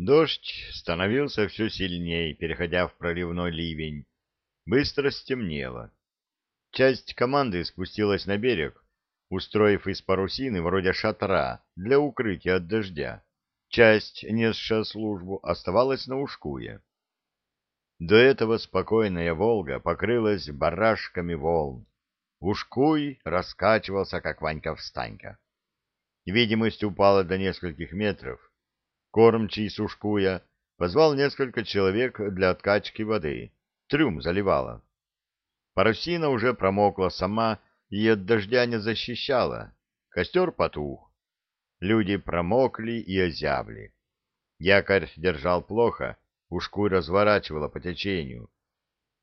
Дождь становился все сильнее, переходя в проливной ливень. Быстро стемнело. Часть команды спустилась на берег, устроив из парусины вроде шатра для укрытия от дождя. Часть, несшая службу, оставалась на ушкуе. До этого спокойная Волга покрылась барашками волн. Ушкуй раскачивался, как Ванька-встанька. Видимость упала до нескольких метров. Кормчий Сушкуя позвал несколько человек для откачки воды. Трюм заливала. Парусина уже промокла сама и от дождя не защищала. Костер потух. Люди промокли и озябли. Якорь держал плохо, ушкуй разворачивала по течению.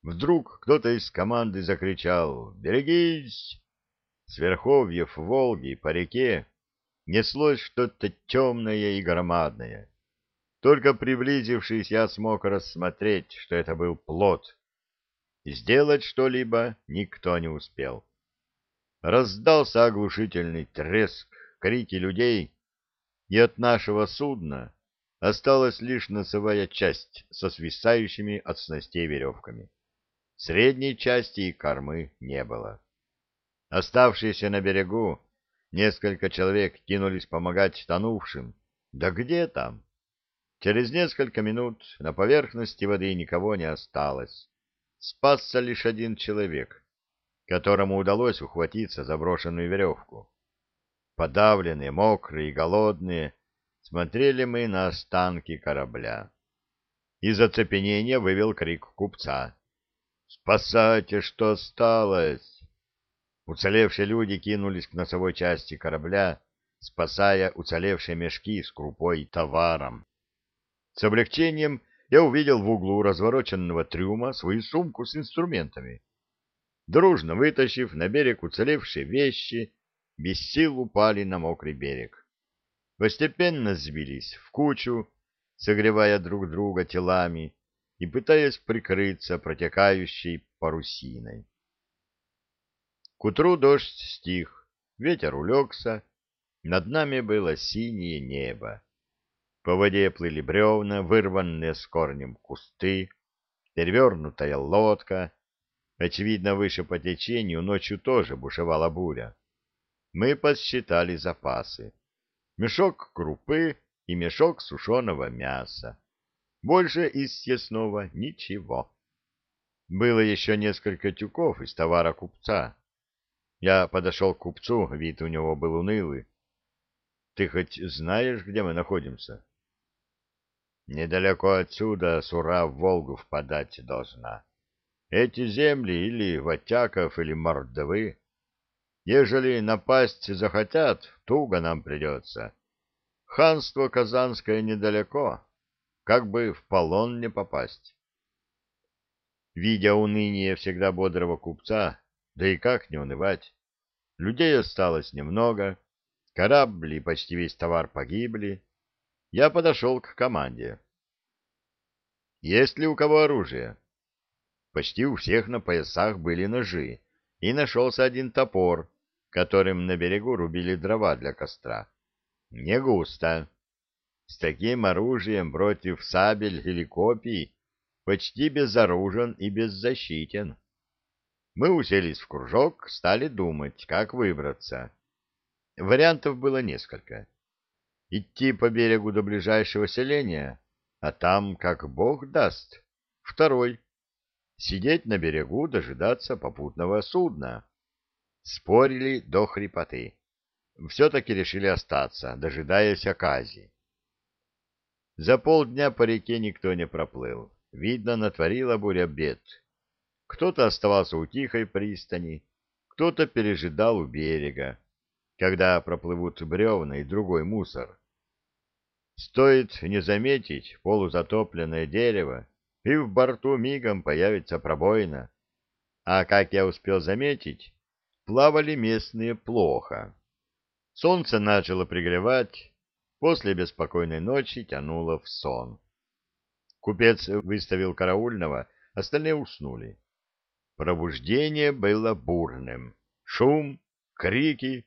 Вдруг кто-то из команды закричал «Берегись!». С верховьев Волги по реке неслось что-то темное и громадное. Только приблизившись, я смог рассмотреть, что это был плод. Сделать что-либо никто не успел. Раздался оглушительный треск, крики людей, и от нашего судна осталась лишь носовая часть со свисающими от снастей веревками. Средней части и кормы не было. Оставшиеся на берегу Несколько человек кинулись помогать тонувшим. Да где там? Через несколько минут на поверхности воды никого не осталось. Спасся лишь один человек, которому удалось ухватиться за брошенную веревку. Подавленные, мокрые и голодные, смотрели мы на останки корабля. Из оцепенения вывел крик купца. «Спасайте, что осталось!» Уцелевшие люди кинулись к носовой части корабля, спасая уцелевшие мешки с крупой и товаром. С облегчением я увидел в углу развороченного трюма свою сумку с инструментами. Дружно вытащив на берег уцелевшие вещи, без сил упали на мокрый берег. Постепенно сбились в кучу, согревая друг друга телами и пытаясь прикрыться протекающей парусиной. К утру дождь стих, ветер улегся, над нами было синее небо. По воде плыли бревна, вырванные с корнем кусты, перевернутая лодка. Очевидно, выше по течению ночью тоже бушевала буря. Мы подсчитали запасы. Мешок крупы и мешок сушеного мяса. Больше из съестного ничего. Было еще несколько тюков из товара купца. Я подошел к купцу, вид у него был унылый. — Ты хоть знаешь, где мы находимся? — Недалеко отсюда Сура в Волгу впадать должна. Эти земли или Ватяков, или Мордовы. Ежели напасть захотят, туго нам придется. Ханство Казанское недалеко, как бы в полон не попасть. Видя уныние всегда бодрого купца, да и как не унывать? Людей осталось немного, корабли и почти весь товар погибли. Я подошел к команде. Есть ли у кого оружие? Почти у всех на поясах были ножи, и нашелся один топор, которым на берегу рубили дрова для костра. Не густо. С таким оружием против сабель или копий почти безоружен и беззащитен. Мы уселись в кружок, стали думать, как выбраться. Вариантов было несколько. Идти по берегу до ближайшего селения, а там, как бог даст. Второй. Сидеть на берегу, дожидаться попутного судна. Спорили до хрипоты. Все-таки решили остаться, дожидаясь оказии. За полдня по реке никто не проплыл. Видно, натворила буря бед. Кто-то оставался у тихой пристани, кто-то пережидал у берега, когда проплывут бревна и другой мусор. Стоит не заметить полузатопленное дерево, и в борту мигом появится пробоина. А, как я успел заметить, плавали местные плохо. Солнце начало пригревать, после беспокойной ночи тянуло в сон. Купец выставил караульного, остальные уснули. Пробуждение было бурным. Шум, крики.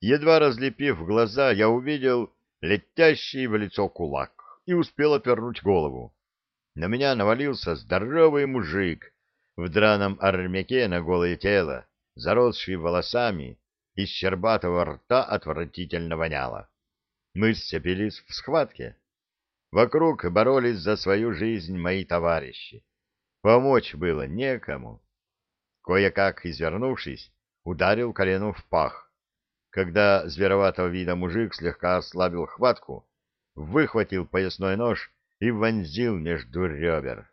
Едва разлепив глаза, я увидел летящий в лицо кулак. и успел отвернуть голову. На меня навалился здоровый мужик в драном армяке на голое тело, заросший волосами, из щербатого рта отвратительно воняло. Мы сцепились в схватке. Вокруг боролись за свою жизнь мои товарищи. Помочь было некому. Кое-как извернувшись, ударил коленом в пах. Когда звероватого вида мужик слегка ослабил хватку, выхватил поясной нож и вонзил между ребер.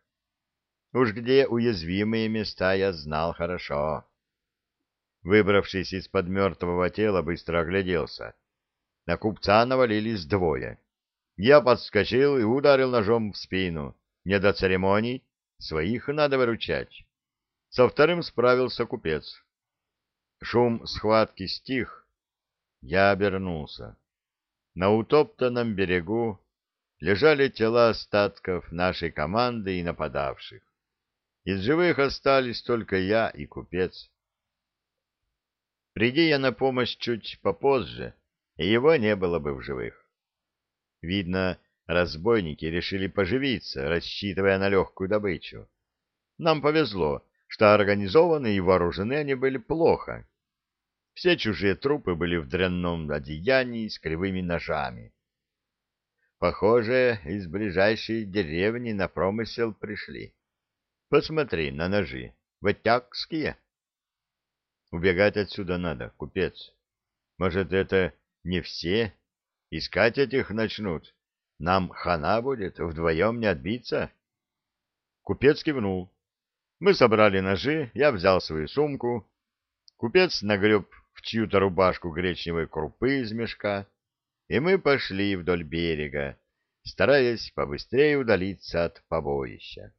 Уж где уязвимые места я знал хорошо. Выбравшись из-под мертвого тела, быстро огляделся. На купца навалились двое. Я подскочил и ударил ножом в спину. Не до церемоний, своих надо выручать. Со вторым справился купец. Шум схватки стих. Я обернулся. На утоптанном берегу лежали тела остатков нашей команды и нападавших. Из живых остались только я и купец. Приди я на помощь чуть попозже, его не было бы в живых. Видно, разбойники решили поживиться, рассчитывая на легкую добычу. Нам повезло, что организованы и вооружены они были плохо. Все чужие трупы были в дрянном одеянии с кривыми ножами. Похоже, из ближайшей деревни на промысел пришли. Посмотри на ножи. Ватякские. Убегать отсюда надо, купец. Может, это не все? Искать этих начнут. Нам хана будет, вдвоем не отбиться. Купец кивнул. Мы собрали ножи, я взял свою сумку. Купец нагреб в чью-то рубашку гречневой крупы из мешка, и мы пошли вдоль берега, стараясь побыстрее удалиться от побоища.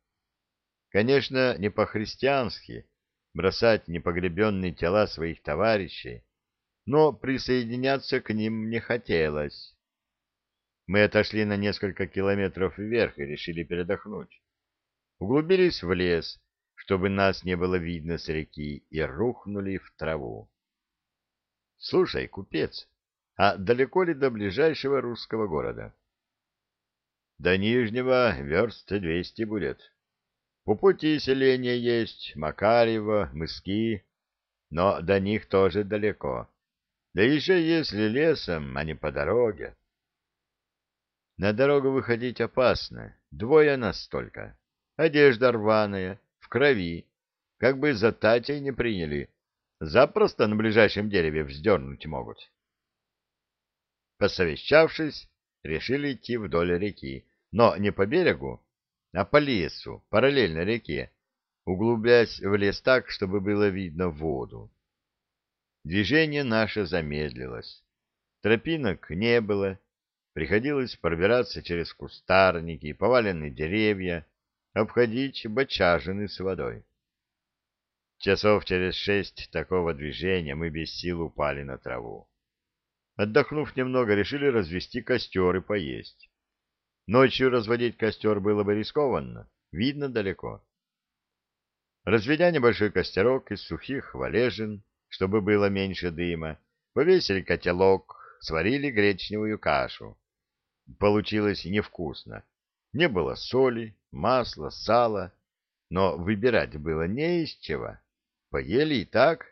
Конечно, не по-христиански, бросать непогребенные тела своих товарищей, но присоединяться к ним не хотелось. Мы отошли на несколько километров вверх и решили передохнуть. Углубились в лес, чтобы нас не было видно с реки, и рухнули в траву. — Слушай, купец, а далеко ли до ближайшего русского города? — До Нижнего верст двести будет. По пути селения есть Макарьево, Мыски, но до них тоже далеко. Да еще если лесом, а не по дороге. На дорогу выходить опасно, двое нас только. Одежда рваная, в крови, как бы за Татей не приняли. Запросто на ближайшем дереве вздернуть могут. Посовещавшись, решили идти вдоль реки, но не по берегу, а по лесу, параллельно реке, углубляясь в лес так, чтобы было видно воду. Движение наше замедлилось. Тропинок не было, приходилось пробираться через кустарники, поваленные деревья, обходить бочажины с водой. Часов через шесть такого движения мы без сил упали на траву. Отдохнув немного, решили развести костер и поесть. Ночью разводить костер было бы рискованно, видно далеко. Разведя небольшой костерок из сухих валежин, чтобы было меньше дыма, повесили котелок, сварили гречневую кашу. Получилось невкусно. Не было соли, масла, сала, но выбирать было не из чего. Поели и так.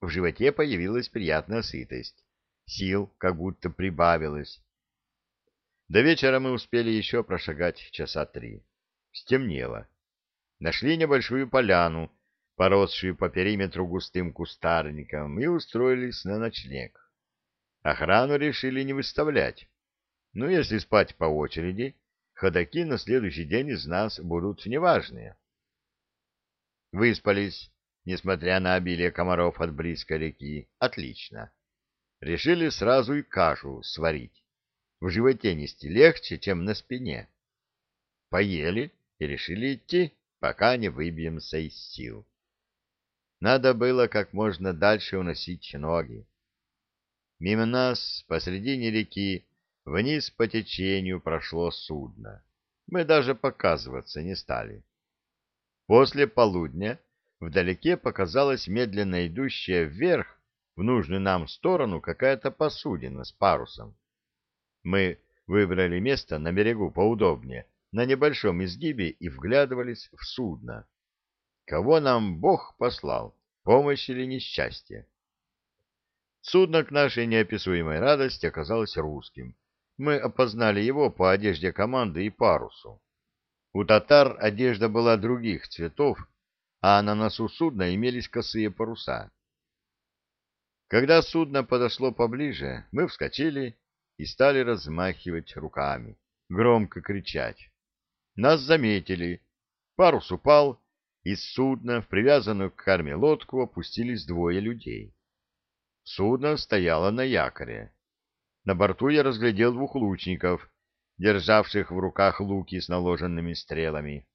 В животе появилась приятная сытость. Сил как будто прибавилось. До вечера мы успели еще прошагать часа три. Стемнело. Нашли небольшую поляну, поросшую по периметру густым кустарником, и устроились на ночлег. Охрану решили не выставлять. Но если спать по очереди, ходаки на следующий день из нас будут неважные. Выспались, несмотря на обилие комаров от близкой реки, отлично. Решили сразу и кашу сварить в животе нести легче, чем на спине. Поели и решили идти, пока не выбьемся из сил. Надо было как можно дальше уносить ноги. Мимо нас, посредине реки, вниз по течению прошло судно. Мы даже показываться не стали. После полудня вдалеке показалась медленно идущая вверх в нужную нам сторону какая-то посудина с парусом. Мы выбрали место на берегу поудобнее, на небольшом изгибе и вглядывались в судно. Кого нам Бог послал, помощь или несчастье? Судно к нашей неописуемой радости оказалось русским. Мы опознали его по одежде команды и парусу. У татар одежда была других цветов, а на носу судна имелись косые паруса. Когда судно подошло поближе, мы вскочили и стали размахивать руками, громко кричать. Нас заметили. Парус упал, из судна в привязанную к карме лодку опустились двое людей. Судно стояло на якоре. На борту я разглядел двух лучников, державших в руках луки с наложенными стрелами.